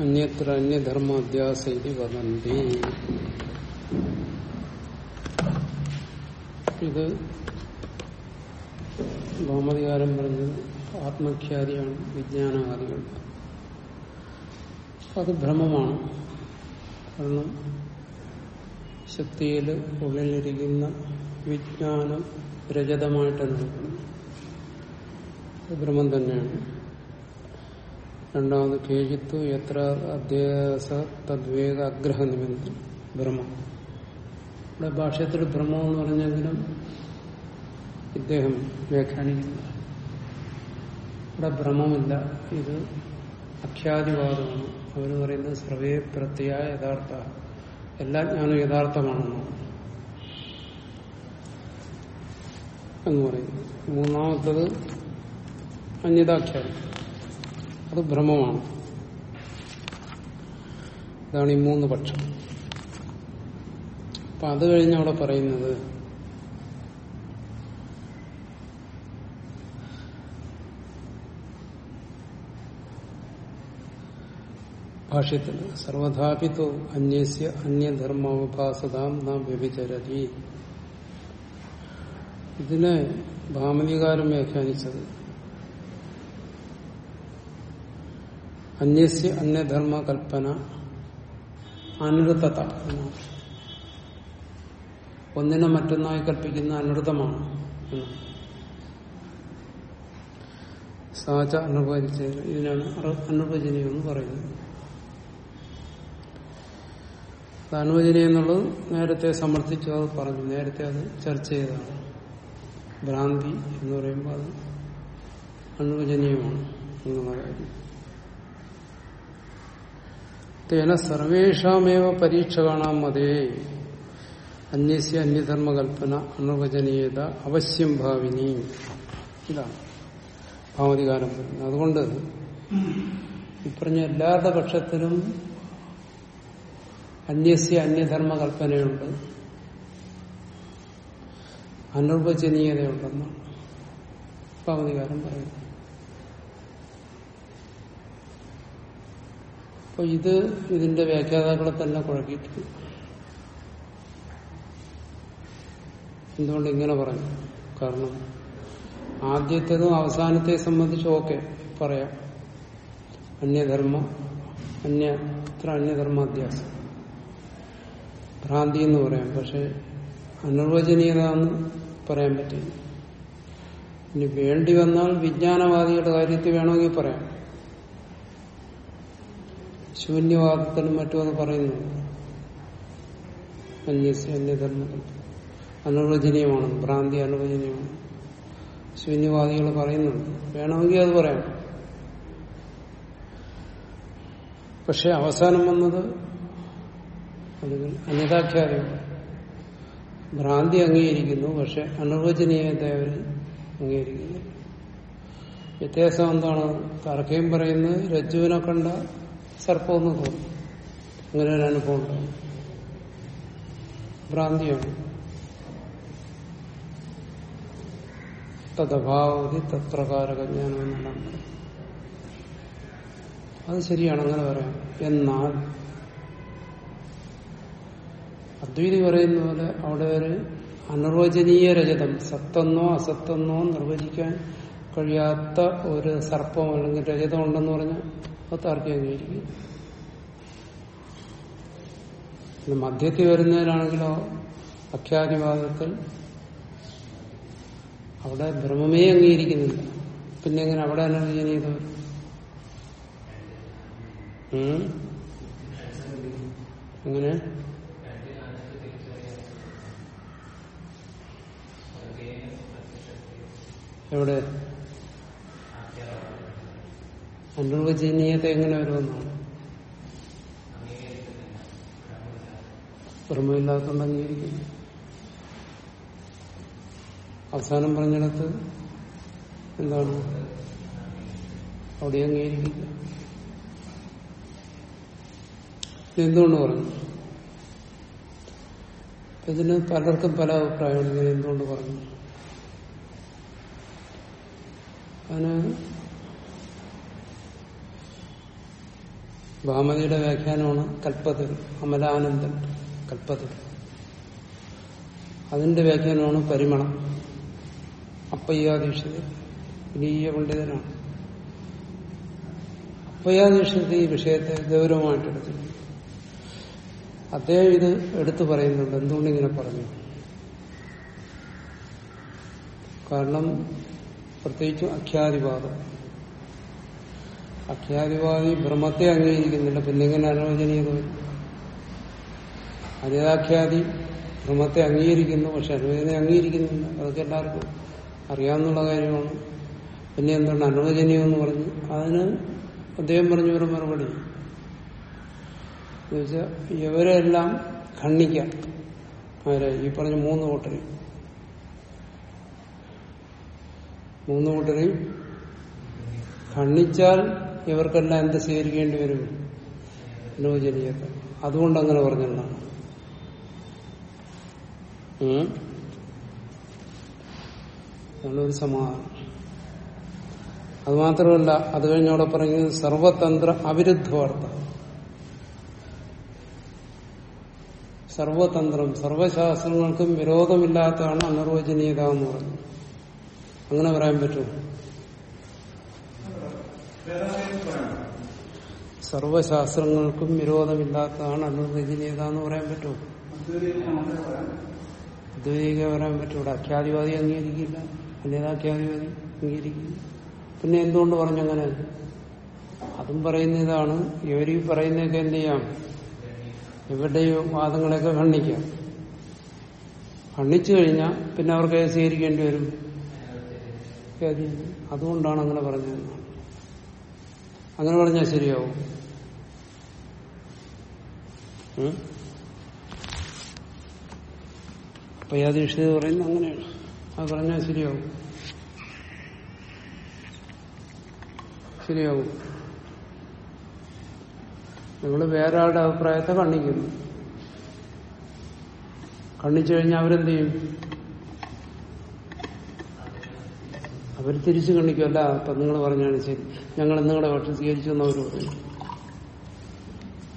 അന്യത്ര അന്യധർമ്മ അധ്യാസ ഇത് വദന്തി ഇത് ഭൗമധികാരം പറഞ്ഞത് ആത്മഖ്യാതിയാണ് വിജ്ഞാനാദികൾ. അത് ഭ്രമമാണ്. കാരണം ശക്തിയിൽ ഉള്ളിലിരിക്കുന്ന വിജ്ഞാനം രജതമായിട്ടാണ് ഭ്രമം തന്നെയാണ്. രണ്ടാമത് കേജിത്തു എത്ര അധ്യാസ തദ്വേഗ അഗ്രഹ നിമിത്തം ഭ്രമം ഇവിടെ ഭാഷ്യത്തിൽ ഭ്രമം എന്ന് പറഞ്ഞെങ്കിലും ഇദ്ദേഹം വ്യാഖ്യാനിക്കുന്നു ഇവിടെ ഭ്രമമില്ല ഇത് അഖ്യാതിവാദമാണ്. അവർ പറയുന്നത് സർവേ പ്രത്യ യഥാർത്ഥ. എല്ലാ ജ്ഞാനം യഥാർത്ഥമാണെന്നാണ്. എന്ന് പറയുന്നു. മൂന്നാമത്തത് അന്യതാഖ്യാനം. അത് ഭ്രമമാണ് ഇതാണ് ഈ മൂന്ന് പക്ഷം. അപ്പൊ അത് കഴിഞ്ഞ് അവിടെ പറയുന്നത് ഭാഷ്യത്തിൽ സർവഥാപിത്തോ അന്യസ്യ അന്യധർമാവഭാസതാം നാം വ്യഭിചരതി. ഇതിനെ ഭാമനികാരം വ്യാഖ്യാനിച്ചത്. അന്യസ്യ അന്യധർമ്മ കൽപ്പന എന്നാണ് ഒന്നിനെ മറ്റൊന്നായി കൽപ്പിക്കുന്ന അനൃതമാണ് സാച അനുഭവിച്ച ഇതിനാണ് അനുഭജനീയം എന്ന് പറയുന്നത്. അത് അനുവചനീയം എന്നുള്ളത് നേരത്തെ സമർത്ഥിച്ചു അത് പറഞ്ഞു. നേരത്തെ അത് ചർച്ച ചെയ്തതാണ്. ഭ്രാന്തി എന്ന് പറയുമ്പോൾ അത് അനുവചനീയമാണ് എന്നുള്ള കാര്യം. തേന സർവേഷാമേവ പരീക്ഷ കാണാൻ മതേ. അന്യസ്യ അന്യധർമ്മകൽപ്പന അനുവചനീയത അവശ്യം ഭാവിനി. ഇതാണ് ഭാവതികാരം പറയുന്നത്. അതുകൊണ്ട് ഇപ്പറഞ്ഞ എല്ലാവരുടെ പക്ഷത്തിലും അന്യസ്യ അന്യധർമ്മ കൽപ്പനയുണ്ട് അനിർവചനീയതയുണ്ടെന്നാണ് പറയുന്നത് അപ്പൊ ഇത് ഇതിന്റെ വ്യാഖ്യാതാക്കളെ തന്നെ കുഴക്കിയിട്ടുണ്ട് എന്തുകൊണ്ട് ഇങ്ങനെ പറഞ്ഞു കാരണം ആദ്യത്തേതും അവസാനത്തെ സംബന്ധിച്ച് ഓക്കെ പറയാം. അന്യധർമ്മ അന്യ ഇത്ര അന്യധർമാധ്യാസം ഭ്രാന്തി എന്ന് പറയാം പക്ഷെ അനിർവചനീയത എന്ന് പറയാൻ പറ്റില്ല. ഇനി വേണ്ടി വന്നാൽ വിജ്ഞാനവാദികളുടെ കാര്യത്തിൽ വേണമെങ്കിൽ പറയാം. ശൂന്യവാദത്തിനും മറ്റും അത് പറയുന്നു. അന്യസ്യ അന്യധർമ്മങ്ങൾ അനുവചനീയമാണ് ഭ്രാന്തി അനുവചനീയമാണ്. ശൂന്യവാദികൾ പറയുന്നുണ്ട്. വേണമെങ്കിൽ അത് പറയാം. പക്ഷെ അവസാനം വന്നത് അല്ലെങ്കിൽ അന്യതാഖ്യാതമാണ് ഭ്രാന്തി അംഗീകരിക്കുന്നു പക്ഷെ അനുവചനീയത്തെ അവർ അംഗീകരിക്കുന്നു വ്യത്യാസം എന്താണ്? തർക്കയും പറയുന്നത് രജ്ജുവിനെ കണ്ട സർപ്പമെന്ന് തോന്നും. അങ്ങനെ ഒരു അനുഭവം ഭ്രാന്തിയാണ്. തദ്ഭാവതി തത്പ്രകാരക അത് ശരിയാണ് അങ്ങനെ പറയാം. എന്നാൽ അദ്വൈതി പറയുന്ന പോലെ അവിടെ ഒരു അനിർവചനീയ രജതം സത്തെന്നോ അസത്തെന്നോ നിർവചിക്കാൻ കഴിയാത്ത ഒരു സർപ്പം അല്ലെങ്കിൽ രജതം ഉണ്ടെന്ന് പറഞ്ഞാൽ അത് മധ്യത്തിൽ വരുന്നതിനാണെങ്കിലോ അഖ്യാതിവാദത്തിൽ അവിടെ ബ്രഹ്മമേ അംഗീകരിക്കുന്നില്ല. പിന്നെ എങ്ങനെ അവിടെ അനുവചനീയത ചെയ്തവർ എങ്ങനെ? എവിടെ? അനുവചനീയത എങ്ങനെ വരുമെന്നാണ്? ബ്രഹ്മമില്ലാത്തതുകൊണ്ട് അംഗീകരിക്കുന്നു. അവസാനം പറഞ്ഞിടത്ത് എന്താണ്? അവിടെ അംഗീകരിക്കില്ല എന്തുകൊണ്ട് പറഞ്ഞു? ഇതിന് പലർക്കും പല അഭിപ്രായമാണ് ഇങ്ങനെ എന്തുകൊണ്ട് പറഞ്ഞു? അതിന് ഭാമതിയുടെ വ്യാഖ്യാനമാണ് കൽപ്പതിർ അമലാനന്ദൻ കൽപ്പതിർ അതിന്റെ വ്യാഖ്യാനമാണ് പരിമളം. അപ്പയ്യാദീക്ഷിത് വലിയ പണ്ഡിതനാണ്. അപ്പയ്യാദീക്ഷിത് ഈ വിഷയത്തെ ഗൗരവമായിട്ട് എടുത്തിട്ടുണ്ട്. അദ്ദേഹം ഇത് എടുത്തു പറയുന്നുണ്ട്. എന്തുകൊണ്ട് ഇങ്ങനെ പറഞ്ഞു? കാരണം പ്രത്യേകിച്ചും അഖ്യാതിവാദം. അഖ്യാതിവാദി ഭ്രമത്തെ അംഗീകരിക്കുന്നില്ല. പിന്നെ എങ്ങനെ അനുവചനീയത വരും? അനിതാഖ്യാതി ഭ്രമത്തെ അംഗീകരിക്കുന്നു പക്ഷെ അനുവചനെ അംഗീകരിക്കുന്നില്ല. അതൊക്കെ എല്ലാവർക്കും അറിയാവുന്ന കാര്യമാണ്. പിന്നെ എന്താണ് അനുവചനീയം എന്ന് പറഞ്ഞു? അതിന് അദ്ദേഹം പറഞ്ഞു ഒരു മറുപടി. ഇവരെല്ലാം ഖണ്ഡിക്കാം. ആരെ? ഈ പറഞ്ഞ മൂന്ന് കൂട്ടരെയും മൂന്ന് കൂട്ടരെയും ഖണ്ഡിച്ചാൽ ഇവർക്കെല്ലാം എന്ത് സ്വീകരിക്കേണ്ടി വരും? ലോചനീയത അതുകൊണ്ട് അങ്ങനെ പറഞ്ഞതാണ് സമാ സമാധാനം. അതുമാത്രമല്ല അത് കഴിഞ്ഞവിടെ പറഞ്ഞത് സർവതന്ത്ര അവിരുദ്ധ വാർത്ത. സർവതന്ത്രം സർവശാസ്ത്രങ്ങൾക്കും വിരോധമില്ലാത്തതാണ് അനിർവചനീയത എന്ന് പറഞ്ഞു. അങ്ങനെ പറയാൻ പറ്റുമോ? സർവശാസ്ത്രങ്ങൾക്കും വിരോധമില്ലാത്തതാണ് എന്ന് പറയാൻ പറ്റുമോ? അദ്വൈതിക പറയാൻ പറ്റും ഇവിടെ അഖ്യാതിവാദി അംഗീകരിക്കില്ല. അന്യതാഖ്യാതിവാദി അംഗീകരിക്കില്ല. പിന്നെ എന്തുകൊണ്ട് പറഞ്ഞങ്ങനെ? അതും പറയുന്ന ഇതാണ് ഇവർ പറയുന്നതൊക്കെ എന്ത് ചെയ്യാം ഇവരുടെ വാദങ്ങളെയൊക്കെ ഖണ്ഡിക്കാം. ഖണ്ഡിച്ചു കഴിഞ്ഞാൽ പിന്നെ അവർക്ക് സ്വീകരിക്കേണ്ടി വരും. അതുകൊണ്ടാണ് അങ്ങനെ പറഞ്ഞത്. അങ്ങനെ പറഞ്ഞാൽ ശരിയാവും. അപ്പൊ പയ്യാദീക്ഷിത് പറയുന്നത് അങ്ങനെയാണ്. അത് പറഞ്ഞാൽ ശരിയാവും. ശരിയാവും. നിങ്ങൾ വേറെ ആളുടെ അഭിപ്രായത്തെ കണ്ണിക്കുന്നു കണ്ണിച്ചു കഴിഞ്ഞാൽ അവരെന്ത് ചെയ്യും? അവർ തിരിച്ചു കണ്ണിക്കുമല്ല അപ്പൊ നിങ്ങൾ പറഞ്ഞാണ് ശരി. ഞങ്ങൾ നിങ്ങളുടെ പക്ഷം സ്വീകരിച്ചു എന്ന് അവർ പറയും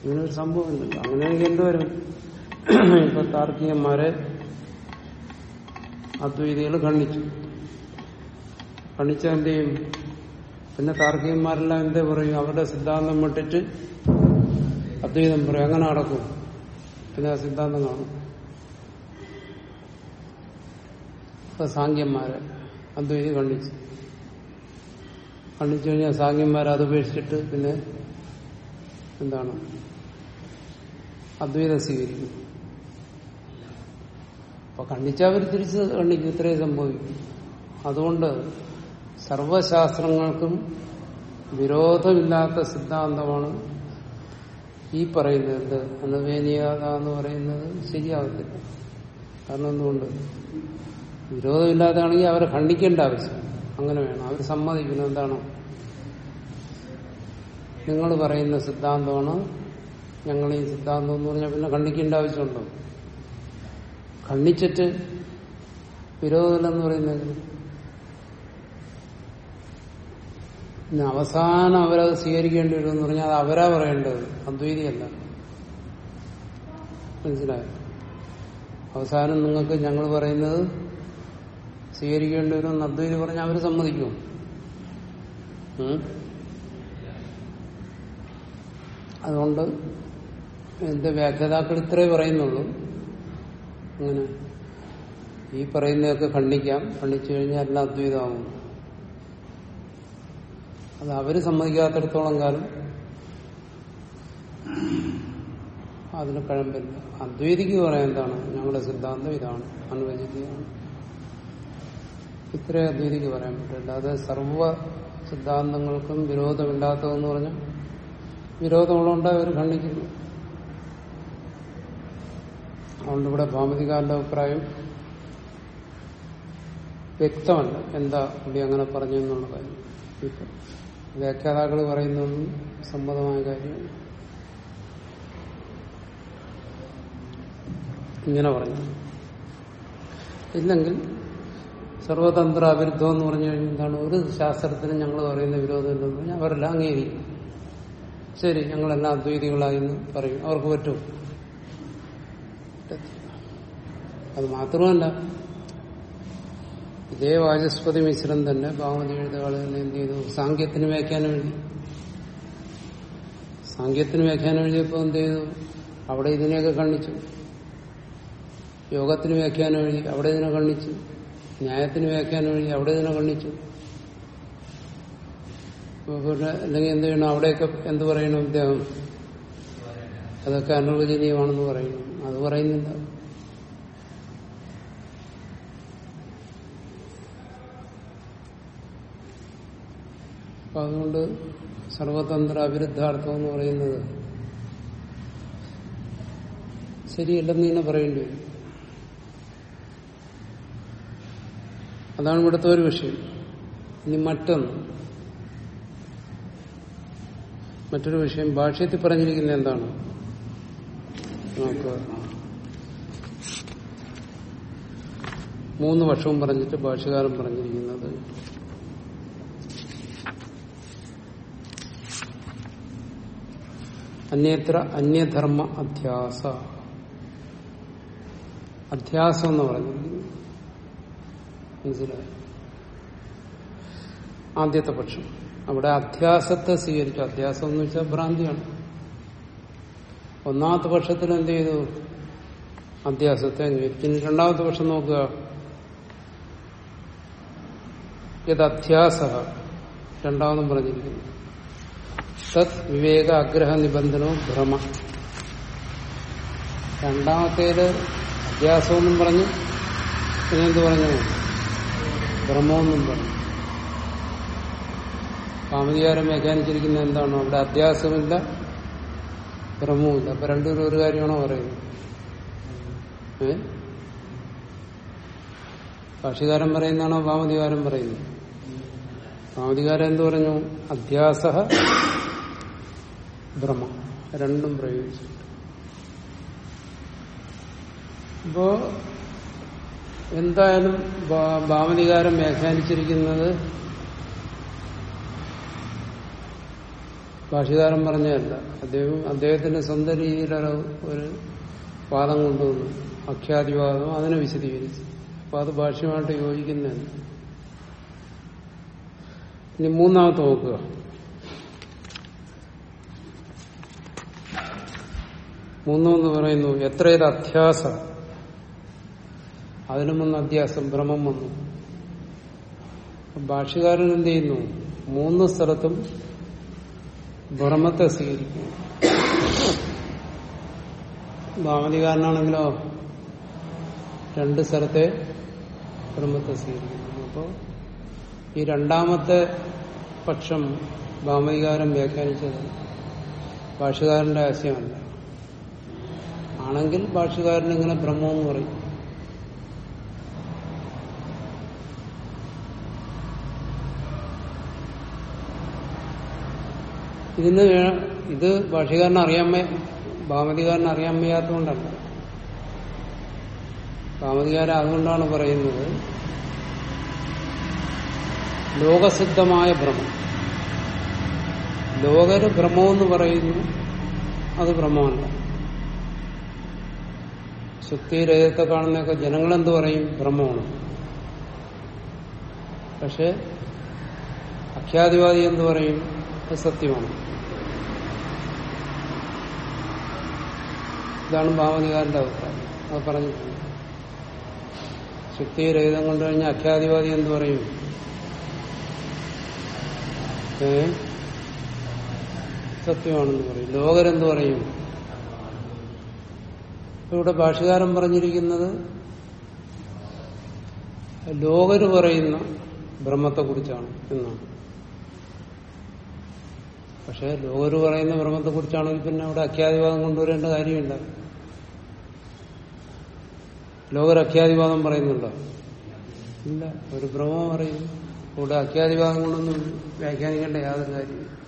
ഇങ്ങനെ ഒരു സംഭവമില്ല അങ്ങനെയാണെങ്കിൽ എന്തുവരും ഇപ്പൊ താർക്കികന്മാരെ അദ്വൈതികൾ ഖണ്ഡിച്ചു. ഖണ്ഡിച്ചാൽ എന്ത് പിന്നെ താർക്കികന്മാരെല്ലാം എന്തേ പറയും? അവരുടെ സിദ്ധാന്തം വിട്ടിട്ട് അദ്വൈതം പറയും. അങ്ങനെ നടക്കും. പിന്നെ ആ സിദ്ധാന്തം കാണും. ഇപ്പൊ സാങ്ക്യന്മാരെ അദ്വൈതി കണ്ണിച്ചു കണ്ണിച്ചു കഴിഞ്ഞാൽ സാങ്ക്യന്മാരെ അത് ഉപേക്ഷിച്ചിട്ട് പിന്നെ എന്താണ്? അദ്വൈതം സ്വീകരിക്കും. അപ്പൊ ഖണ്ഡിച്ചവർ തിരിച്ച് കണ്ണിക്കും ഇത്രയും സംഭവിക്കും. അതുകൊണ്ട് സർവശാസ്ത്രങ്ങൾക്കും വിരോധമില്ലാത്ത സിദ്ധാന്തമാണ് ഈ പറയുന്നത്. അനുവേനീയത എന്ന് പറയുന്നത് ശരിയാകത്തില്ല കാരണം എന്തുകൊണ്ട്? വിരോധമില്ലാതാണെങ്കിൽ അവരെ ഖണ്ഡിക്കേണ്ട ആവശ്യം. അങ്ങനെ വേണം. അവർ സമ്മതിക്കുന്നു എന്താണ്? നിങ്ങൾ പറയുന്ന സിദ്ധാന്തമാണ് ഞങ്ങൾ ഈ സിദ്ധാന്തം എന്ന് പറഞ്ഞാൽ പിന്നെ ഖണ്ഡിക്കേണ്ട ആവശ്യമുണ്ടോ? ഖണ്ഡിച്ചിട്ട് വിരോധമില്ലെന്ന് പറയുന്നത് പിന്നെ അവസാനം അവരത് സ്വീകരിക്കേണ്ടി വരും എന്ന് പറഞ്ഞാൽ അത് അവരാ പറയേണ്ടത്. അദ്വൈതിയല്ല. മനസ്സിലായോ? അവസാനം നിങ്ങൾക്ക് ഞങ്ങൾ പറയുന്നത് സ്വീകരിക്കേണ്ടി വരും എന്ന് അദ്വൈതി പറഞ്ഞാൽ അവർ സമ്മതിക്കും അതുകൊണ്ട് എന്റെ വ്യാഖ്യാതാക്കൾ ഇത്രേ പറയുന്നുള്ളൂ. അങ്ങനെ ഈ പറയുന്നതൊക്കെ ഖണ്ഡിക്കാം. ഖണ്ഡിച്ചു കഴിഞ്ഞാൽ എല്ലാം അദ്വൈതമാകും. അത് അവർ സമ്മതിക്കാത്തിടത്തോളം കാലം അതിന് കഴമ്പില്ല അദ്വൈതിക്ക് പറയാൻ എന്താണ്? ഞങ്ങളുടെ സിദ്ധാന്തം ഇതാണ്. അനുവചിക്കുകയാണ് ഇത്രേ അദ്വൈതിക്ക് പറയാൻ പറ്റില്ല അത് സർവ സിദ്ധാന്തങ്ങൾക്കും വിരോധമില്ലാത്തതെന്ന് പറഞ്ഞാൽ വിരോധമുള്ളതുകൊണ്ട് അവർ ഖണ്ഡിക്കുന്നു അതുകൊണ്ട് ഇവിടെ ഭാമതികാരന്റെ അഭിപ്രായം വ്യക്തമല്ല. എന്താ പുള്ളി അങ്ങനെ പറഞ്ഞു എന്നുള്ള കാര്യം. വ്യാഖ്യാതാക്കൾ പറയുന്നതൊന്നും സമ്മതമായ കാര്യമാണ് ഇങ്ങനെ പറഞ്ഞു. ഇല്ലെങ്കിൽ സർവതന്ത്ര അവിരുദ്ധം എന്ന് പറഞ്ഞു കഴിഞ്ഞാൽ എന്താണ്? ഒരു ശാസ്ത്രത്തിനും ഞങ്ങൾ പറയുന്ന വിരോധമില്ലെന്ന് പറഞ്ഞാൽ അവരെല്ലാം അംഗീകരിക്കും. ശരി ഞങ്ങളെല്ലാം അദ്വൈതികളായി എന്ന് പറയും. അവർക്ക് പറ്റും. അത് മാത്രമല്ല ഇതേ വാചസ്പതി മിശ്രം തന്നെ ഭാവതി എഴുതുകളെ എന്ത് ചെയ്തു? സാങ്കേത്തിന് വ്യാഖ്യാനം എഴുതി. സാങ്കേത്തിന് വ്യാഖ്യാനം എഴുതിയപ്പോൾ എന്ത് ചെയ്തു? അവിടെ ഇതിനെയൊക്കെ കണ്ണിച്ചു യോഗത്തിന് വ്യാഖ്യാനം എഴുതി. അവിടെ ഇതിനെ കണ്ണിച്ചു ന്യായത്തിന് വ്യാഖ്യാനം എഴുതി അവിടെ ഇതിനെ കണ്ണിച്ചു അല്ലെങ്കിൽ എന്ത് ചെയ്യണം? അവിടെയൊക്കെ എന്ത് പറയണം ഇദ്ദേഹം? അതൊക്കെ അനുവചനീയമാണെന്ന് പറയുന്നു അത് പറയുന്നില്ല അപ്പൊ അതുകൊണ്ട് സർവതന്ത്ര അവിരുദ്ധാർത്ഥം എന്ന് പറയുന്നത് ശരിയല്ലെന്ന് തന്നെ പറയേണ്ടി വരും. അതാണ് ഇവിടുത്തെ ഒരു വിഷയം. ഇനി മറ്റൊന്ന്. മറ്റൊരു വിഷയം. ഭാഷ്യത്തിൽ പറഞ്ഞിരിക്കുന്നത് എന്താണ്? മൂന്ന് വർഷവും പറഞ്ഞിട്ട് ഭാഷകാരൻ പറഞ്ഞിരിക്കുന്നത്. അന്യത്ര അന്യധർമ്മ അധ്യാസ. അധ്യാസം എന്ന് പറഞ്ഞിരിക്കുന്നു. മനസ്സിലായി? ആദ്യത്തെ പക്ഷം. അവിടെ അധ്യാസത്തെ സ്വീകരിച്ചു. അധ്യാസം എന്ന് വെച്ചാൽ ഭ്രാന്തിയാണ്. ഒന്നാമത്തെ പക്ഷത്തിൽ എന്ത് ചെയ്തു? അധ്യാസത്തെ ഇനി രണ്ടാമത്തെ പക്ഷം നോക്കുക. ഇത് അധ്യാസ രണ്ടാമതും പറഞ്ഞിരിക്കുന്നു. തത് വിവേക ആഗ്രഹ നിബന്ധനവും ഭ്രമ. രണ്ടാമത്തേത് അധ്യാസമെന്നും പറഞ്ഞു. പിന്നെന്ത് പറഞ്ഞു? ഭ്രമമെന്നും പറഞ്ഞു. കാമതികാരം വ്യാഖ്യാനിച്ചിരിക്കുന്നത് എന്താണ് അവിടെ അധ്യാസമില്ല ബ്രഹ്മവുമില്ല. അപ്പൊ രണ്ടുപേരും ഒരു കാര്യമാണോ പറയുന്നത്? ഏ? ഭാഷകാരൻ പറയുന്നതാണോ ഭാമതികാരം പറയുന്നത്? ഭാമതികാരം എന്തു പറഞ്ഞു? അധ്യാസ ഭ്രമ രണ്ടും പ്രയോഗിച്ചിട്ടുണ്ട്. ഇപ്പോ എന്തായാലും ഭാവനികാരം വ്യാഖ്യാനിച്ചിരിക്കുന്നത് ഭാഷകാരൻ പറഞ്ഞതല്ല. അദ്ദേഹം അദ്ദേഹത്തിന്റെ സ്വന്തം രീതിയിലൊരു ഒരു വാദം കൊണ്ടുവന്നു. അഖ്യാതിവാദം അതിനെ വിശദീകരിച്ചു. അപ്പൊ അത് ഭാഷ്യമായിട്ട് യോജിക്കുന്നതല്ല. ഇനി മൂന്നാമത്തെ നോക്കുക മൂന്നെന്ന് പറയുന്നു എത്രയത് അധ്യാസ? അതിനും വന്ന അധ്യാസം ഭ്രമം വന്നു. ഭാഷകാരൻ എന്ത് ചെയ്യുന്നു? മൂന്ന് സ്ഥലത്തും ഭ്രമത്തെ സ്വീകരിക്കുന്നു. ഭാവതികാരനാണെങ്കിലോ രണ്ട് സ്ഥലത്തെ ഭ്രമത്തെ സ്വീകരിക്കുന്നു. അപ്പോൾ ഈ രണ്ടാമത്തെ പക്ഷം ഭാമതികാരം വ്യാഖ്യാനിച്ചത് ഭാഷകാരന്റെ ആശയമല്ല. ആണെങ്കിൽ ഭാഷകാരൻ ഇങ്ങനെ ബ്രഹ്മമെന്ന് പറയും ഇതിന് ഇത് ഭാഷകാരൻ അറിയാൻ ഭാമതികാരൻ അറിയാൻ വയ്യാത്തതുകൊണ്ടല്ല ഭാമതികാരൻ അതുകൊണ്ടാണ് പറയുന്നത്. ലോകസിദ്ധമായ ഭ്രമം. ലോകര് ഭ്രമമെന്ന് പറയുന്നു അത് ഭ്രമമല്ല ശുദ്ധിരഹിതത്തെ ജനങ്ങൾ ജനങ്ങളെന്ത് പറയും? ഭ്രമമാണ്. പക്ഷെ അഖ്യാതിവാദി എന്ത് പറയും? അത് സത്യമാണ്. ഇതാണ് ഭാവനികാരന്റെ അഭിപ്രായം. അത് പറഞ്ഞിട്ടുണ്ട് ശുദ്ധിരഹിതം കൊണ്ടു കഴിഞ്ഞാൽ അഖ്യാതിവാദി എന്ന് പറയും? ഏ? സത്യമാണെന്ന് പറയും. ലോകരെന്ത് പറയും? ഇവിടെ ഭാഷകാരൻ പറഞ്ഞിരിക്കുന്നത് ലോകര് പറയുന്ന ബ്രഹ്മത്തെക്കുറിച്ചാണ് എന്നാണ്. പക്ഷെ ലോകര് പറയുന്ന ബ്രഹ്മത്തെ കുറിച്ചാണെങ്കിൽ പിന്നെ അവിടെ അഖ്യാതിവാദം കൊണ്ടുവരേണ്ട കാര്യമില്ല. ലോകർ അഖ്യാതിവാദം പറയുന്നുണ്ടോ? ഇല്ല ഒരു ബ്രഹ്മം പറയും. ഇവിടെ അഖ്യാതിവാദം കൊണ്ടൊന്നും വ്യാഖ്യാനിക്കേണ്ട യാതൊരു കാര്യമില്ല.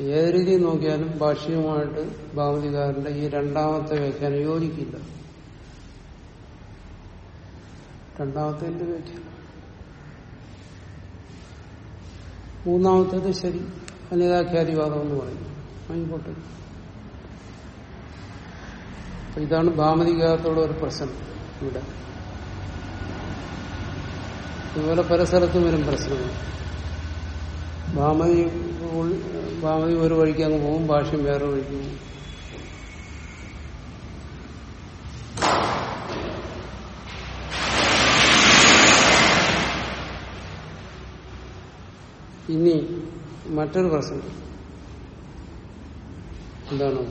ഏത് രീതിയിൽ നോക്കിയാലും ഭാഷ്യവുമായിട്ട് ഭാവതികാരന്റെ ഈ രണ്ടാമത്തെ വ്യാഖ്യാനം യോജിക്കില്ല. രണ്ടാമത്തെ വ്യാഖ്യാനം? മൂന്നാമത്തേത് ശരി. അനിതാഖ്യാതിവാദം എന്ന് പറയും. ആയിക്കോട്ടെ ഇതാണ് ഭാമതികാരത്തോടെ ഒരു പ്രശ്നം ഇവിടെ. ഇതുപോലെ പല സ്ഥലത്തും വരും പ്രശ്നങ്ങൾ. ഭാമതി ഭാമതി ഒരു വഴിക്ക് അങ്ങ് പോകും ഭാഷ്യം വേറെ വഴിക്ക് പോകും. ഇനി മറ്റൊരു പ്രശ്നം. എന്താണ്?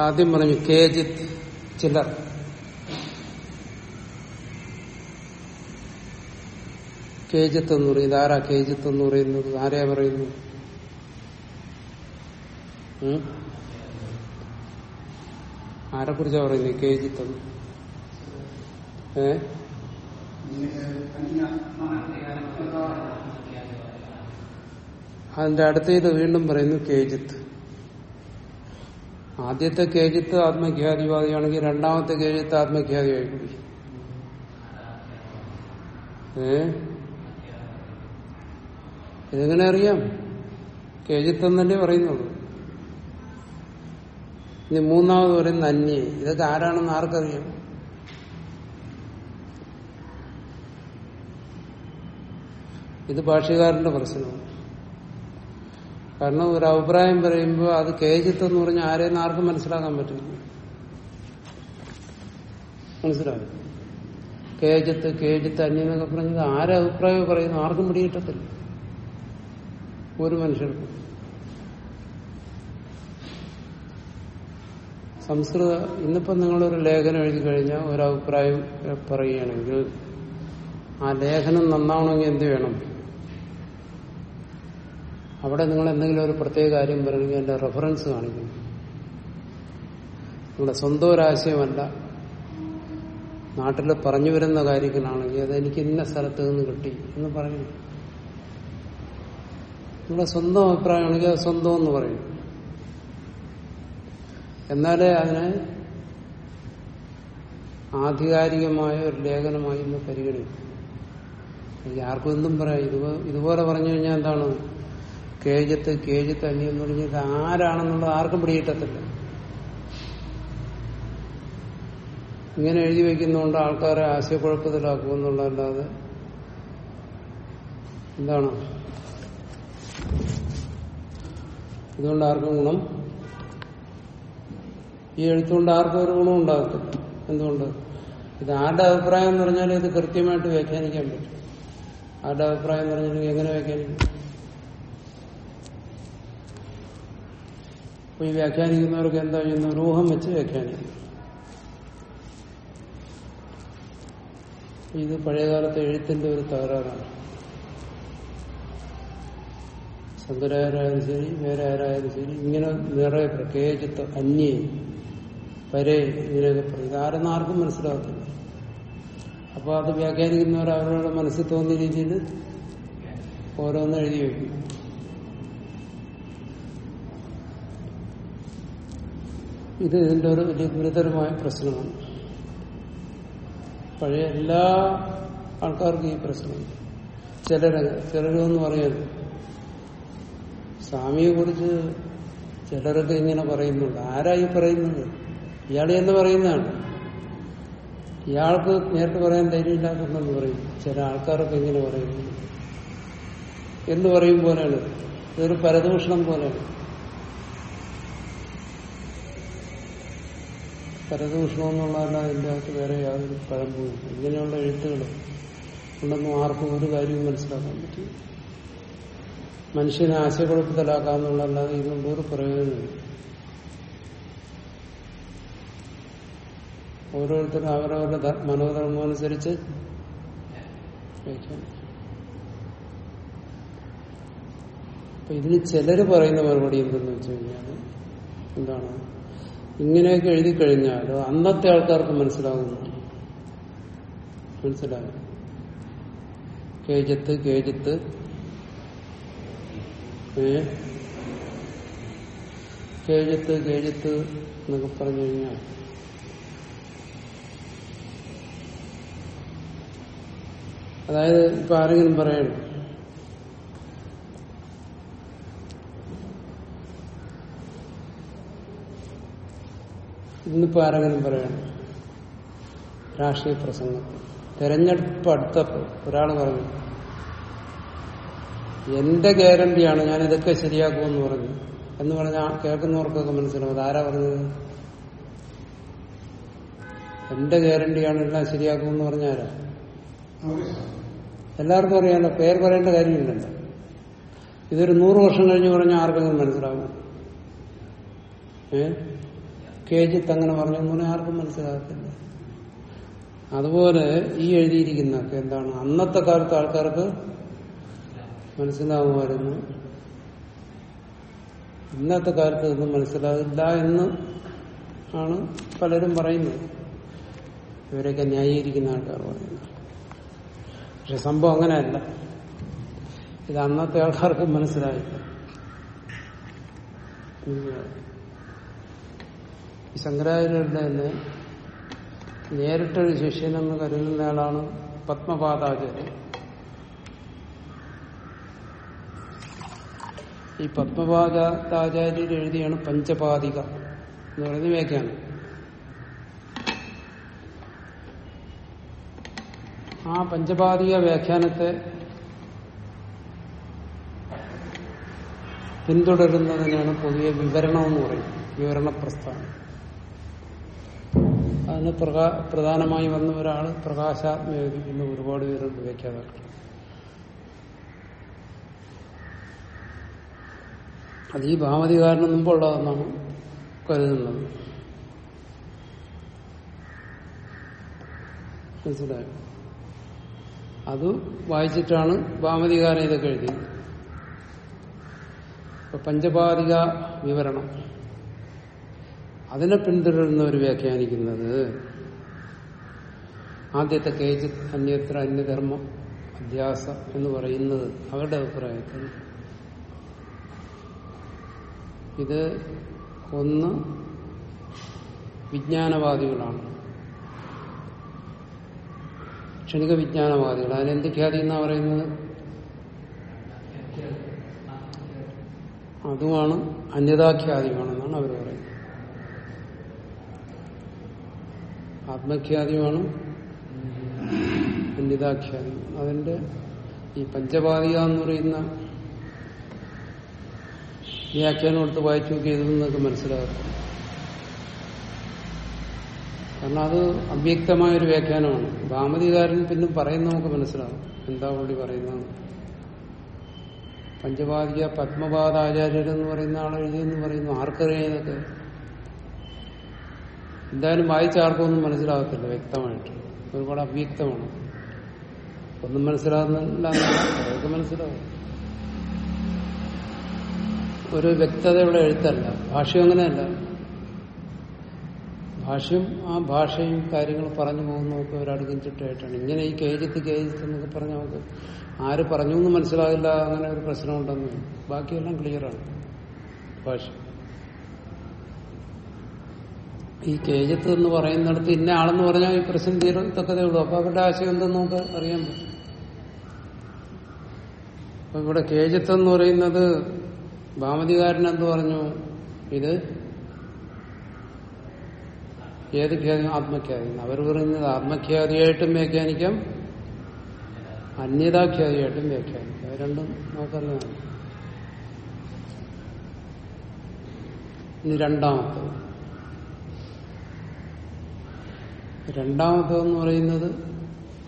ആദ്യം പറഞ്ഞു കേജിത് ചിലർ. കേജിത്ത് എന്ന് പറയുന്നത് ആരാ? കേജിത്ത് എന്ന് പറയുന്നത് ആരെയാ പറയുന്നു? ആരെ കുറിച്ചാ പറയുന്നത് കേജിത്ത് ഏ? അതിന്റെ അടുത്ത ഇത് വീണ്ടും പറയുന്നു കേജിത്ത്. ആദ്യത്തെ കേജിത്ത് ആത്മഖ്യാതിവാദിയാണെങ്കിൽ രണ്ടാമത്തെ കേജിത്ത് ആത്മഖ്യാതിയായി കൂടി ഏ? ഇതെങ്ങനെ അറിയാം? കേജിത്തെന്നല്ലേ പറയുന്നുള്ളൂ. ഇനി മൂന്നാമത് പറയുന്ന അന്യെ ഇതൊക്കെ ആരാണെന്ന് ആർക്കറിയാം? ഇത് ഭാഷകാരന്റെ പ്രശ്നമാണ്. കാരണം ഒരു അഭിപ്രായം പറയുമ്പോൾ അത് കേജിത്വം എന്ന് പറഞ്ഞാൽ ആരെയെന്ന് ആർക്കും മനസ്സിലാക്കാൻ പറ്റില്ല. മനസ്സിലാവില്ല കേജിത്ത് കേജിത്ത് അന്യെന്നൊക്കെ പറഞ്ഞത് ആരെ അഭിപ്രായം പറയുന്നു? ആർക്കും പിടികിട്ടത്തില്ല. ഒരു മനുഷ്യർക്കും. സംസ്കൃത ഇന്നിപ്പോ നിങ്ങളൊരു ലേഖനം എഴുതി കഴിഞ്ഞാൽ ഒരു അഭിപ്രായം പറയുകയാണെങ്കിൽ ആ ലേഖനം നന്നാവണമെങ്കിൽ എന്ത് വേണം? അവിടെ നിങ്ങൾ എന്തെങ്കിലും ഒരു പ്രത്യേക കാര്യം പറയണമെങ്കിൽ അതിന്റെ റെഫറൻസ് കാണിക്കുന്നു നിങ്ങളുടെ സ്വന്തം ഒരാശയമല്ല നാട്ടിൽ പറഞ്ഞു വരുന്ന കാര്യങ്ങളാണെങ്കിൽ അതെനിക്ക് ഇന്ന സ്ഥലത്ത് നിന്ന് കിട്ടി എന്ന് പറയും. നിങ്ങളുടെ സ്വന്തം അഭിപ്രായമാണെങ്കിൽ അത് സ്വന്തം എന്ന് പറയും. എന്നാലേ അതിനെ ആധികാരികമായ ഒരു ലേഖനമായി ഇന്ന് പരിഗണിക്കും. ആർക്കും എന്തും പറയാം. ഇതുപോലെ പറഞ്ഞു കഴിഞ്ഞാൽ എന്താണ്? കേജത്ത് കേജത്ത് അന്യം എന്ന് പറഞ്ഞത് ആരാണെന്നുള്ളത് ആർക്കും പിടികിട്ടത്തില്ല. ഇങ്ങനെ എഴുതി വയ്ക്കുന്നതുകൊണ്ട് ആൾക്കാരെ ആശയക്കുഴപ്പത്തിലാക്കുമെന്നുള്ളതല്ലാതെ എന്താണ്? ഇതുകൊണ്ട് ആർക്കും ഗുണം? ഈ എഴുത്തുകൊണ്ട് ആർക്കും ഒരു ഗുണം ഉണ്ടാകത്തില്ല. എന്തുകൊണ്ട്? ഇത് ആരുടെ അഭിപ്രായം എന്ന് പറഞ്ഞാൽ ഇത് കൃത്യമായിട്ട് വ്യാഖ്യാനിക്കാൻ പറ്റും. ആരുടെ അഭിപ്രായം എന്ന് പറഞ്ഞാൽ എങ്ങനെ വ്യാഖ്യാനിക്കും? അപ്പൊ ഈ വ്യാഖ്യാനിക്കുന്നവർക്ക് എന്താ ചെയ്യുന്നു രൂഹം വെച്ച് വ്യാഖ്യാനിക്കും. ഇത് പഴയകാലത്തെ എഴുത്തിന്റെ ഒരു തകരാറാണ്. ശങ്കരാചാര്യായാലും ശരി വേറെ ആരായാലും ശരി ഇങ്ങനെ നിറയെ പ്രത്യേകിച്ച് അന്യേ പരേ ഇങ്ങനെയൊക്കെ പറയും. ഇതാരെന്ന് ആർക്കും മനസ്സിലാകത്തില്ല അപ്പൊ അത് വ്യാഖ്യാനിക്കുന്നവർ അവരുടെ മനസ്സിൽ തോന്നിയ രീതിയിൽ ഓരോന്ന് എഴുതി വയ്ക്കും ഇത് ഇതിന്റെ ഒരു വലിയ ഗുരുതരമായ പ്രശ്നമാണ്. പഴയ എല്ലാ ആൾക്കാർക്കും ഈ പ്രശ്നമുണ്ട് ചിലര് ചിലരെന്ന് പറയാൻ സ്വാമിയെ കുറിച്ച് ചിലരൊക്കെ ഇങ്ങനെ പറയുന്നുണ്ട്. ആരായി പറയുന്നത്? ഇയാളെ എന്ന് പറയുന്നതാണ്. ഇയാൾക്ക് നേരിട്ട് പറയാൻ ധൈര്യമില്ലാത്തതെന്ന് പറയും. ചില ആൾക്കാരൊക്കെ ഇങ്ങനെ പറയുന്നു. എന്ന് പറയും പോലെയാണ്. ഇതൊരു പരദൂഷണം പോലെയാണ്. പരദൂഷണം എന്നുള്ളതല്ല അതിന്റെ അകത്ത് വേറെ യാതൊരു പഴമ്പുമില്ല ഇങ്ങനെയുള്ള എഴുത്തുകൾ ഉണ്ടെന്നും ആർക്കും ഒരു കാര്യവും മനസ്സിലാക്കാൻ പറ്റില്ല. മനുഷ്യനെ ആശയക്കുഴപ്പത്തിലാക്കാന്നുള്ളതല്ലാതെ ഇതുകൊണ്ട് ഒരു പ്രയോജനമില്ല. ഓരോരുത്തരും അവരവരുടെ മനോധർമ്മം അനുസരിച്ച്. അപ്പൊ ഇതിന് ചിലര് പറയുന്ന മറുപടി എന്തെന്ന് വെച്ച് കഴിഞ്ഞാൽ എന്താണ്? ഇങ്ങനെയൊക്കെ എഴുതി കഴിഞ്ഞാൽ അന്നത്തെ ആൾക്കാർക്ക് മനസ്സിലാകുന്നു മനസ്സിലാകും കേജത്ത് കേജത്ത്. കേജത്ത് കേജത്ത് എന്നൊക്കെ പറഞ്ഞു കഴിഞ്ഞാൽ അതായത് ഇപ്പൊ ആരെങ്കിലും പറയണം. ഇന്നിപ്പോ ആരെങ്കിലും പറയണം രാഷ്ട്രീയ പ്രസംഗം തെരഞ്ഞെടുപ്പ് അടുത്തപ്പോ ഒരാൾ പറഞ്ഞു എന്റെ ഗ്യാരണ്ടിയാണ് ഞാൻ ഇതൊക്കെ ശരിയാക്കുമെന്ന് പറഞ്ഞു. എന്ന് പറഞ്ഞാൽ കേൾക്കുന്നവർക്കൊക്കെ മനസ്സിലാവും. അതാരാ പറഞ്ഞത്? എന്റെ ഗ്യാരണ്ടിയാണ് എല്ലാം ശരിയാക്കുമെന്ന് പറഞ്ഞാരാ എല്ലാവർക്കും അറിയാലോ പേര് പറയേണ്ട കാര്യമില്ലല്ലോ. ഇതൊരു നൂറ് വർഷം കഴിഞ്ഞ് പറഞ്ഞാൽ ആർക്കെങ്കിലും മനസ്സിലാവും? ഏ? കെ ജിത്ത് അങ്ങനെ പറഞ്ഞ പറഞ്ഞാൽ ആർക്കും മനസ്സിലാകത്തില്ല. അതുപോലെ ഈ എഴുതിയിരിക്കുന്നതൊക്കെ എന്താണ്? അന്നത്തെ കാലത്ത് ആൾക്കാർക്ക് മനസ്സിലാവുമായിരുന്നു. ഇന്നത്തെ കാലത്ത് ഇതൊന്നും മനസ്സിലാകില്ല എന്ന് ആണ് പലരും പറയുന്നത്. ഇവരൊക്കെ ന്യായീകരിക്കുന്ന ആൾക്കാർ പറയുന്നത്. പക്ഷെ സംഭവം അങ്ങനെയല്ല. ഇത് അന്നത്തെ ആൾക്കാർക്ക് മനസ്സിലായില്ല. ശങ്കരാചാര്യരുടെ തന്നെ നേരിട്ടൊരു ശിഷ്യനെന്ന് കരുതുന്ന ആളാണ് പത്മപാദാചാര്യൻ. ഈ പത്മപാദാചാര്യർ എഴുതിയാണ് പഞ്ചപാതിക എന്ന് പറയുന്നത് വ്യാഖ്യാനം. ആ പഞ്ചപാതിക വ്യാഖ്യാനത്തെ പിന്തുടരുന്നതിനാണ് പൊതുവെ വിവരണം എന്ന് പറയും. വിവരണ പ്രസ്ഥാനം അതിന് പ്രകാ പ്രധാനമായി വന്ന ഒരാൾ പ്രകാശാത്മയോഗിക്കുന്ന ഒരുപാട് പേരുണ്ട് വ്യാഖ്യാതാക്കൾ അത് ഈ ഭാമതികാരന് മുമ്പുള്ളതെന്നാണ് കരുതുന്നത്. മനസ്സിലായോ? അത് വായിച്ചിട്ടാണ് ഭാമതികാരൻ ഇതൊക്കെ എഴുതിയത്. പഞ്ചപാതിക വിവരണം. അതിനെ പിന്തുടരുന്നവർ വ്യാഖ്യാനിക്കുന്നത് ആദ്യത്തെ കേജ് അന്യത്ര അന്യധർമ്മ അധ്യാസ എന്ന് പറയുന്നത് അവരുടെ അഭിപ്രായത്തിൽ. ഇത് ഒന്ന് വിജ്ഞാനവാദികളാണ്. ക്ഷണിക വിജ്ഞാനവാദികൾ. അതിനെന്ത് ഖ്യാതി എന്നാ പറയുന്നത്? അതുമാണ് അന്യതാഖ്യാതിയാണെന്നാണ് അവർ പറയുന്നത്. ആത്മഖ്യാതിയുമാണ്. പുണ്യതാഖ്യാതിയും അതിന്റെ ഈ പഞ്ചപാതിക എന്ന് പറയുന്ന വ്യാഖ്യാനം എടുത്ത് വായിച്ചു നോക്കിയതെന്നൊക്കെ മനസ്സിലാകും. കാരണം അത് അവ്യക്തമായ ഒരു വ്യാഖ്യാനമാണ്. ഭാമതികാരൻ പിന്നെ പറയുന്ന നമുക്ക് മനസ്സിലാവും എന്താ പുള്ളി പറയുന്നത് പഞ്ചപാതിക പത്മപാദാചാര്യരെന്ന് പറയുന്ന ആളെഴുതിയെന്ന് പറയുന്നു. ആർക്കറിയാം ഇതൊക്കെ? എന്തായാലും വായിച്ച ആർക്കൊന്നും മനസ്സിലാകത്തില്ല. വ്യക്തമായിട്ട്. ഒരുപാട് അവ്യക്തമാണ്. ഒന്നും മനസ്സിലാകുന്നില്ല അതൊക്കെ മനസ്സിലാവും. ഒരു വ്യക്തതയുള്ള എഴുത്തല്ല. ഭാഷ്യം അങ്ങനെയല്ല. ഭാഷ്യം ആ ഭാഷയും കാര്യങ്ങൾ പറഞ്ഞു പോകുന്നതൊക്കെ ഒരടുക്കും ചിട്ടയായിട്ടാണ് ഇങ്ങനെ ഈ കേജിത്ത് കേജിത്ത് എന്നൊക്കെ പറഞ്ഞ നമുക്ക് ആര് പറഞ്ഞു എന്ന് മനസ്സിലാകില്ല അങ്ങനെ ഒരു പ്രശ്നമുണ്ടെന്ന്. ബാക്കിയെല്ലാം ക്ലിയറാണ് ഭാഷ ഈ കേജത്ത് എന്ന് പറയുന്നിടത്ത് ഇന്ന ആളെന്ന് പറഞ്ഞാൽ ഈ പ്രശ്നം തീരത്തക്കതേ ഉള്ളൂ. അപ്പൊ അവരുടെ ആശയം എന്തെന്ന് നമുക്ക് അറിയാൻ പറ്റും. അപ്പൊ ഇവിടെ കേജത്ത് എന്ന് പറയുന്നത് ഭാമതികാരൻ എന്ത് പറഞ്ഞു. ഇത് ഏത് ഖ്യാതി? ആത്മഖ്യാതി. അവർ പറയുന്നത് ആത്മഖ്യാതിയായിട്ടും വ്യാഖ്യാനിക്കാം. അന്യതാഖ്യാതിയായിട്ടും വ്യാഖ്യാനിക്കാം. രണ്ടും നമുക്കറിയാം. ഇനി രണ്ടാമത്തത്. രണ്ടാമത്തെന്ന് പറയുന്നത്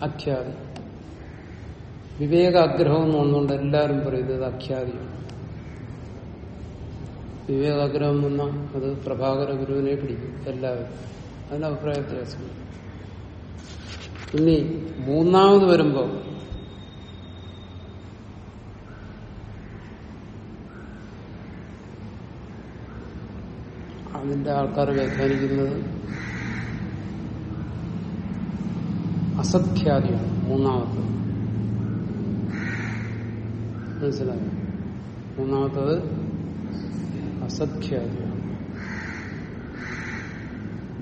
അഖ്യാതി. വിവേകാഗ്രഹം എന്ന് ഒന്നുകൊണ്ട് എല്ലാവരും പറയുന്നത് അഖ്യാതിയാണ്. വിവേകാഗ്രഹം വന്ന അത് പ്രഭാകര ഗുരുവിനെ പിടിക്കും എല്ലാവരും. അതിന് അഭിപ്രായ വ്യത്യാസം ഇനി മൂന്നാമത് വരുമ്പോ അതിന്റെ ആൾക്കാർ വ്യാഖ്യാനിക്കുന്നത് അസഖ്യാതിയാണ് മൂന്നാമത്തത്. മനസ്സിലായോ? മൂന്നാമത്തത് അസഖ്യാതിയാണ്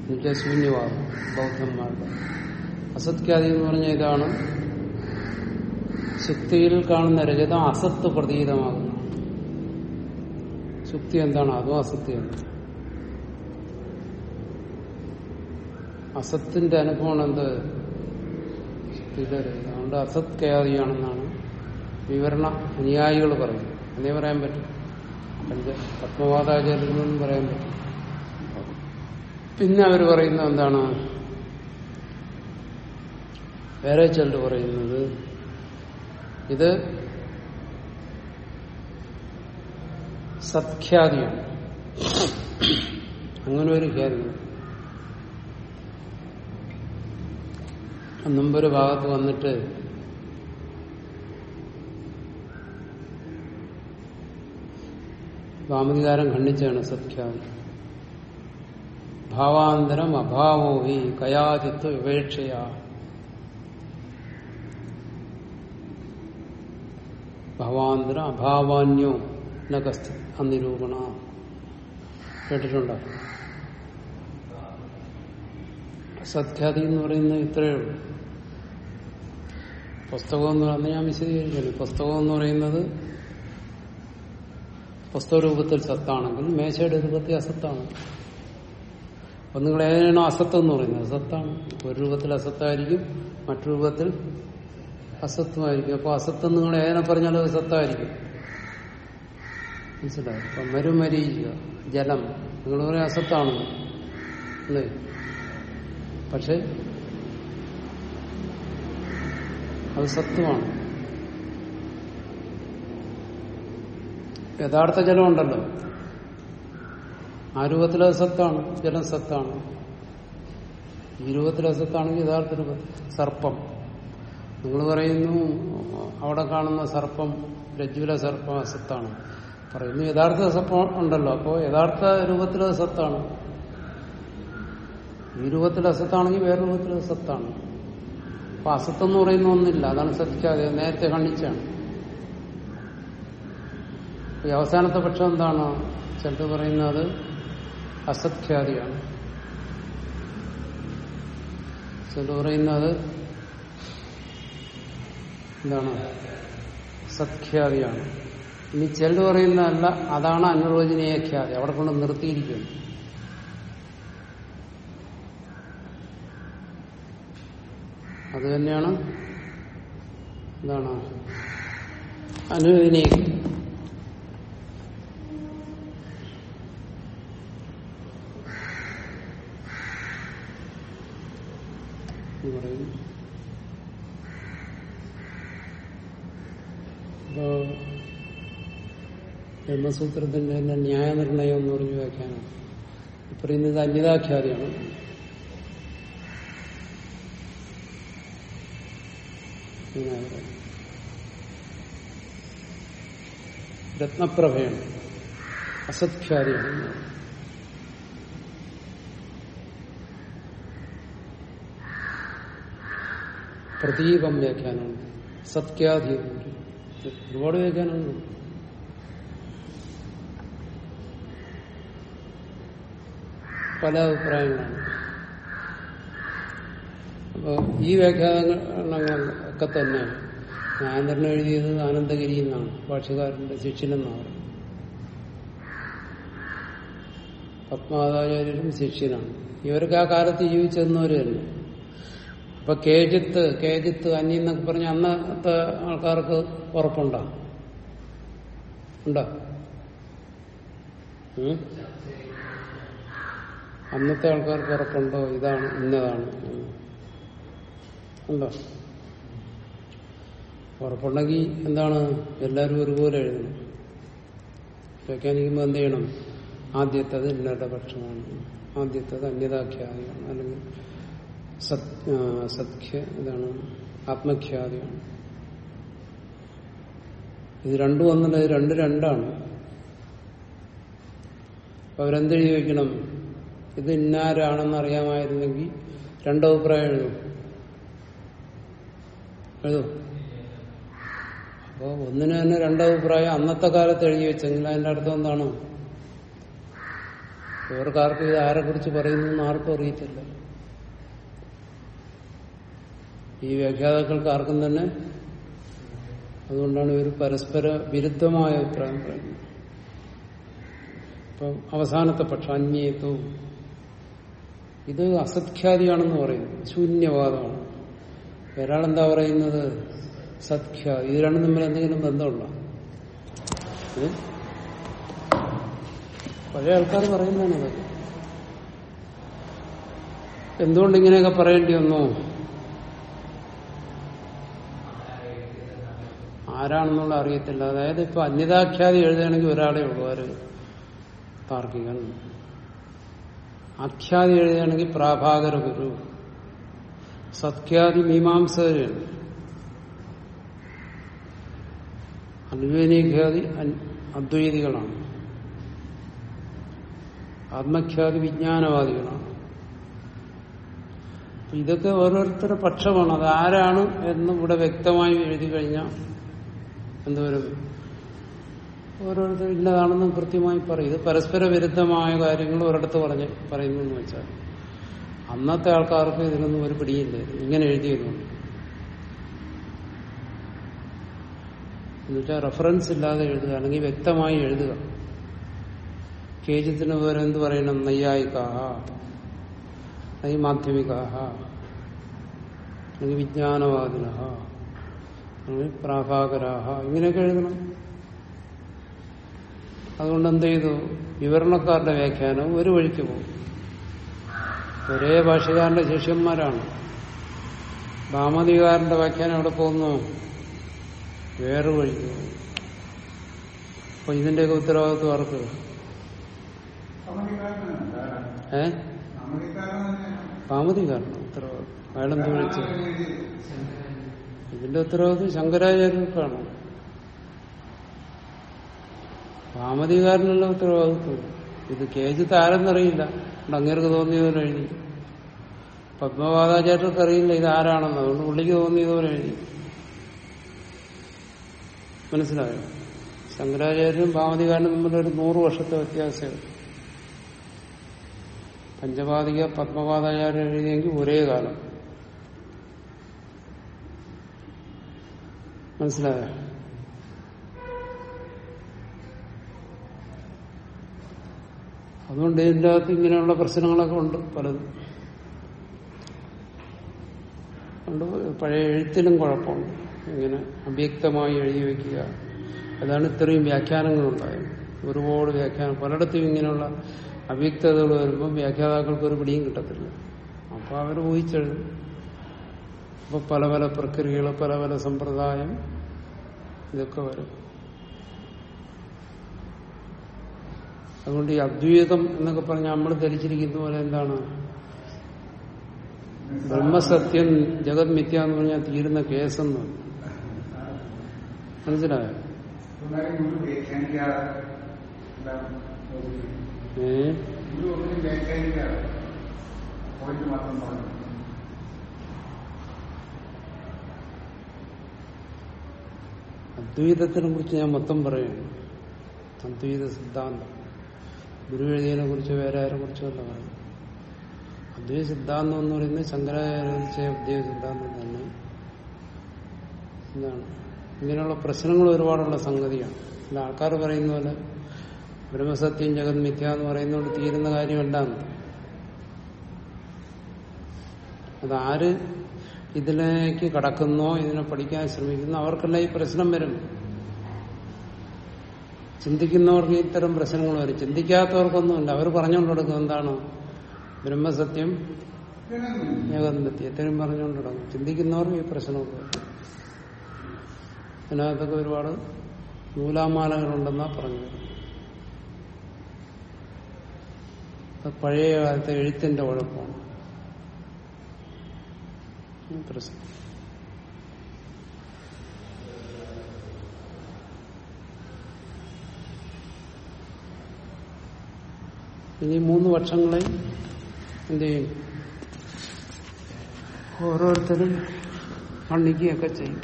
എന്നുവെച്ചാൽ ശൂന്യവാദം ബൗദ്ധന്മാരുടെ. അസത്യാദി എന്ന് പറഞ്ഞ ഇതാണ്? ശുക്തിയിൽ കാണുന്ന രജതം അസത്ത് പ്രതീതമാകുന്നു. ശുക്തി എന്താണ്? അതും അസത്യാണ് അസത്തിന്റെ അനുഭവമാണ് എന്ത്? സ്ഥിരരഹിതം അതുകൊണ്ട് അസത് ഖ്യാതിയാണെന്നാണ് വിവരണ അനുയായികൾ പറയുന്നത്. അതേ പറയാൻ പറ്റും. പഞ്ച പറയാൻ പറ്റും. പിന്നെ അവർ പറയുന്നത് എന്താണ്? വേറെ ചിലർ പറയുന്നത് ഇത് സത്ഖ്യാതിയാണ്. അങ്ങനെ ഒരു ഖ്യാതി. മുമ്പൊരു ഭാഗത്ത് വന്നിട്ട് വാമതികാരം ഖണ്ഡിച്ചാണ് സത്ഖ്യാതി ഭാവാന്തരം അഭാവോ ഹി കയാചിത്വ വിവേക്ഷയാ. ഭവാന്തര അഭാവാന്യോ നഗസ്ഥ അനിരൂപണ. കേട്ടിട്ടുണ്ടോ? സഖ്യാതി എന്ന് പറയുന്നത് ഇത്രയേ ഉള്ളൂ. പുസ്തകം എന്ന് പറഞ്ഞാൽ ഞാൻ വിശദീകരിക്കുന്നു. പുസ്തകം എന്ന് പറയുന്നത് പുസ്തക രൂപത്തിൽ സത്താണെങ്കിൽ മേശയുടെ രൂപത്തിൽ അസത്താണ്. അപ്പൊ നിങ്ങൾ ഏതിനാണോ അസത്ത് എന്ന് പറയുന്നത്? അസത്താണ്. ഒരു രൂപത്തിൽ അസത്തായിരിക്കും മറ്റു രൂപത്തിൽ അസത്വമായിരിക്കും അപ്പൊ അസത്ത് നിങ്ങൾ ഏതിനെ പറഞ്ഞാലും അത് സത്തായിരിക്കും. മനസ്സിലായി? അപ്പൊ മരുമരീചിക ജലം. നിങ്ങൾ പറയും അസത്താണെന്ന്. അല്ലേ? പക്ഷെ അത് സത്വമാണ് യഥാർത്ഥ ജലമുണ്ടല്ലോ ആ രൂപത്തിൽ അത് സത്താണ്. ജലം സത്താണ്. ഈ രൂപത്തിൽ അസത്താണെങ്കിൽ യഥാർത്ഥ സർപ്പം. നിങ്ങൾ പറയുന്നു അവിടെ കാണുന്ന സർപ്പം രജ്ജുല സർപ്പം അസത്താണ് പറയുന്നു യഥാർത്ഥ സർപ്പം ഉണ്ടല്ലോ. അപ്പോ യഥാർത്ഥ രൂപത്തിൽ അത് സത്താണ്. ഈ രൂപത്തിൽ അസത്താണെങ്കിൽ വേറെ രൂപത്തിൽ അസത്താണ് അപ്പൊ അസത്വം എന്ന് പറയുന്ന ഒന്നില്ല. അതാണ് ശ്രദ്ധിക്കാതെ നേരത്തെ കണ്ണിച്ചാണ് ഈ അവസാനത്തെ പക്ഷം എന്താണ്? ചിലത് പറയുന്നത് അസത്ഖ്യാതിയാണ് ചിലത് പറയുന്നത് എന്താണ്? സത്ഖ്യാതിയാണ് ഇനി ചിലത് പറയുന്നതല്ല അതാണ് അനുരോചനീയ ഖ്യാതി അവിടെ കൊണ്ട് നിർത്തിയിരിക്കുന്നു. അത് തന്നെയാണ്. എന്താണ് അനുവദനീയ ബ്രഹ്മസൂത്രത്തിന്റെ തന്നെ ന്യായനിർണയം എന്ന് പറഞ്ഞു വ്യാഖ്യാനം. പറയുന്നത് അന്യതാഖ്യാതിയാണ് ഇങ്ങനെ പറയുന്നത്. രത്നപ്രഭയാണ് അസത്ഖ്യാതിയാണ് പ്രതീകം വ്യാഖ്യാനമുണ്ട് സത്യാധി ഒരുപാട് വ്യാഖ്യാനങ്ങളുണ്ട് പല അഭിപ്രായങ്ങളാണ്. അപ്പൊ ഈ വ്യാഖ്യാനങ്ങളൊക്കെ തന്നെയാണ് ന്യായന്തരൻ എഴുതിയത് ആനന്ദഗിരി എന്നാണ്. ഭാഷകാരന്റെ ശിഷ്യനെന്നാണ് പറയുന്നത്. പത്മാചാര്യരും ശിഷ്യനാണ്. ഇവർക്ക് ആ കാലത്ത് ജീവിച്ചെന്നവര് തന്നെ അപ്പൊ കേജിത്ത് കേജിത്ത് അന്നി എന്നൊക്കെ പറഞ്ഞ അന്നത്തെ ആൾക്കാർക്ക് ഉറപ്പുണ്ടോ? ഉണ്ടോ? അന്നത്തെ ആൾക്കാർക്ക് ഉറപ്പുണ്ടോ? ഇതാണ് ഇന്നതാണ്. ഉണ്ടോ? ഉറപ്പുണ്ടെങ്കിൽ എന്താണ്? എല്ലാവരും ഒരുപോലെ എഴുതണം. വ്യാഖ്യാനിക്കുമ്പോൾ എന്ത് ചെയ്യണം? ആദ്യത്തത് ഇന്നരുടെ പക്ഷമാണ് ആദ്യത്തത് അന്യതാഖ്യാതിയാണ്. അല്ലെങ്കിൽ സത് ആ, സത്ഖ്യ ഇതാണ് ആത്മഖ്യാതിയാണ്. ഇത് രണ്ടും ഒന്നല്ല ഇത് രണ്ട് രണ്ടാണ്. അപ്പൊ അവരെന്തെഴുതി വയ്ക്കണം ഇത് ഇന്നാരാണെന്ന് അറിയാമായിരുന്നെങ്കിൽ രണ്ടഭിപ്രായം എഴുതും. എഴുതും. അപ്പോൾ ഒന്നിന് തന്നെ രണ്ടഭിപ്രായം അന്നത്തെ കാലത്ത് എഴുതി വെച്ചെങ്കിൽ അതിന്റെ അർത്ഥം എന്താണ്? ഇവർക്കാർക്കും ഇത് ആരെ കുറിച്ച് പറയുന്നു ആർക്കും അറിയത്തില്ല. ഈ വ്യാഖ്യാതാക്കൾക്ക് ആർക്കും തന്നെ അതുകൊണ്ടാണ് ഇവർ പരസ്പര വിരുദ്ധമായ അഭിപ്രായം പറയുന്നത്. ഇപ്പം അവസാനത്തെ പക്ഷം അന്യേത്വവും ഇത് അസത്ഖ്യാതിയാണെന്ന് പറയുന്നു. ശൂന്യവാദമാണ്. ഒരാളെന്താ പറയുന്നത്? സത്ഖ്യാതി ഇത് രണ്ടും തമ്മിൽ എന്തെങ്കിലും ബന്ധമുണ്ടോ? ഇത് പഴയ ആൾക്കാർ പറയുന്നതാണ് അതൊക്കെ എന്തുകൊണ്ട് ഇങ്ങനെയൊക്കെ പറയേണ്ടി വന്നു? ആരാണെന്നുള്ള അറിയത്തില്ല. അതായത് ഇപ്പൊ അന്യതാഖ്യാതി എഴുതുകയാണെങ്കിൽ ഒരാളെ ഉള്ളൂ. ആര്? താർക്കികൻ. ആഖ്യാതി എഴുതുകയാണെങ്കിൽ പ്രാഭാകര ഗുരു. സത്യാദി മീമാംസകരാണ് അദ്വൈനീഖ്യാതി അദ്വൈതികളാണ്. ആത്മഖ്യാതി വിജ്ഞാനവാദികളാണ്. ഇതൊക്കെ ഓരോരുത്തരുടെ പക്ഷമാണ്. അത് ആരാണ് എന്ന് ഇവിടെ വ്യക്തമായി എഴുതി കഴിഞ്ഞാൽ എന്തോരം ഓരോരുത്തർ ഇന്നതാണെന്ന് കൃത്യമായി പറയും. ഇത് പരസ്പര വിരുദ്ധമായ കാര്യങ്ങൾ ഒരിടത്ത് പറഞ്ഞ് പറയുന്നു വെച്ചാൽ. അന്നത്തെ ആൾക്കാർക്ക് ഇതിനൊന്നും ഒരു പിടിയില്ല. ഇങ്ങനെ എഴുതിയതുകൊണ്ട് എന്നുവെച്ചാൽ റെഫറൻസ് ഇല്ലാതെ എഴുതുക അല്ലെങ്കിൽ വ്യക്തമായി എഴുതുക. കേജിത്തിന് പകരം എന്ത് പറയണം? നൈയായിക്കാഹ അല്ലെങ്കിൽ മാധ്യമികാഹ. അല്ലെങ്കിൽ അല്ലെങ്കിൽ പ്രാഭാകരാഹ. ഇങ്ങനെയൊക്കെ എഴുതണം. അതുകൊണ്ട് എന്ത് ചെയ്തു? വിവരണക്കാരുടെ വ്യാഖ്യാനം ഒരു വഴിക്ക് പോകും. ഒരേ ഭാഷകാരന്റെ ശിഷ്യന്മാരാണ്. ഭാമതികാരന്റെ വ്യാഖ്യാനം എവിടെ പോകുന്നു? വേറെ വഴിക്ക്. പോകും അപ്പൊ ഇതിന്റെയൊക്കെ ഉത്തരവാദിത്വം ആർക്ക്? ഏ? ഭാമതികാരന് ഉത്തരവാദിത്വം. അയാളെന്ത് വിളിച്ചു? ഇതിന്റെ ഉത്തരവാദിത്വം ശങ്കരാചാര്യർക്കാണ്. ഭാമതികാരനുള്ള ഉത്തരവാദിത്വം. ഇത് കേജിത്ത് ആരെന്നറിയില്ല. അങ്ങേർക്ക് തോന്നിയതുപോലെ എഴുതി. പത്മപാതാചാര്യർക്ക് അറിയില്ല ഇത് ആരാണെന്ന്. അതുകൊണ്ട് പുള്ളിക്ക് തോന്നിയതുപോലെ എഴുതി. മനസ്സിലായോ? ശങ്കരാചാര്യരും ഭാവതികാരനും തമ്മിലൊരു നൂറ് വർഷത്തെ വ്യത്യാസമാണ്. പഞ്ചപാതിക പത്മപാദാചാര്യർ എഴുതിയെങ്കിൽ ഒരേ കാലം. മനസ്സിലായോ? അതുകൊണ്ട് ഇതിന്റെ അകത്ത് ഇങ്ങനെയുള്ള പ്രശ്നങ്ങളൊക്കെ ഉണ്ട് പലതും. അതുകൊണ്ട് പഴയ എഴുത്തിലും കുഴപ്പമുണ്ട്. ഇങ്ങനെ അവ്യക്തമായി എഴുതി വയ്ക്കുക അതാണ് ഇത്രയും വ്യാഖ്യാനങ്ങളുണ്ടായത്. ഒരുപാട് വ്യാഖ്യാനം പലയിടത്തും ഇങ്ങനെയുള്ള അവ്യക്തതകൾ വരുമ്പോൾ വ്യാഖ്യാതാക്കൾക്ക് ഒരു പിടിയും കിട്ടത്തില്ല. അപ്പൊ അവർ ഊഹിച്ചെഴുതും അപ്പൊ പല പല പ്രക്രിയകൾ പല പല സമ്പ്രദായം ഇതൊക്കെ വരും. അതുകൊണ്ട് ഈ അദ്വൈതം എന്നൊക്കെ പറഞ്ഞാൽ നമ്മൾ ധരിച്ചിരിക്കുന്ന പോലെ എന്താണ്? ബ്രഹ്മസത്യം ജഗത് മിഥ്യ എന്ന് പറഞ്ഞാൽ തീരുന്ന കേസെന്ന്. മനസ്സിലായോ? അദ്വൈതത്തിനെ കുറിച്ച് ഞാൻ മൊത്തം പറയുന്നു അദ്വൈത സിദ്ധാന്തം. ഗുരു എഴുതിയതിനെ കുറിച്ച് വേറെ ആരെ കുറിച്ചല്ല പറയുന്നു അദ്വൈത സിദ്ധാന്തം എന്ന് പറയുന്നത് ശങ്കരാചാര്യ അദ്വൈത സിദ്ധാന്തം തന്നെ. എന്താണ്? ഇങ്ങനെയുള്ള പ്രശ്നങ്ങൾ ഒരുപാടുള്ള സംഗതിയാണ്. അല്ല ആൾക്കാർ പറയുന്ന പോലെ ബ്രഹ്മസത്യം ജഗത് മിഥ്യ എന്ന് പറയുന്നതുകൊണ്ട് തീരുന്ന കാര്യമല്ല അതാര് ഇതിലേക്ക് കടക്കുന്നോ ഇതിനെ പഠിക്കാൻ ശ്രമിക്കുന്നോ അവർക്കെല്ലാം ഈ പ്രശ്നം വരും ചിന്തിക്കുന്നവർക്ക് ഇത്തരം പ്രശ്നങ്ങൾ വരും. ചിന്തിക്കാത്തവർക്കൊന്നുമില്ല. അവർ പറഞ്ഞുകൊണ്ട് കൊടുക്കും എന്താണ്? ബ്രഹ്മസത്യം ജഗന്മത്തി എത്രയും പറഞ്ഞുകൊണ്ട് തുടങ്ങും ചിന്തിക്കുന്നവർക്ക് ഈ പ്രശ്നമൊക്കെ വരും ഇതിനകത്തൊക്കെ ഒരുപാട് നൂലാമാലകളുണ്ടെന്നാ പറഞ്ഞു പഴയ കാലത്തെ എഴുത്തിന്റെ കുഴപ്പമാണ്. പ്രശ്നം ഇനി മൂന്ന് വർഷങ്ങളെ എന്ത് ചെയ്യും? ഓരോരുത്തരും പണിക്കുകയൊക്കെ ചെയ്യും.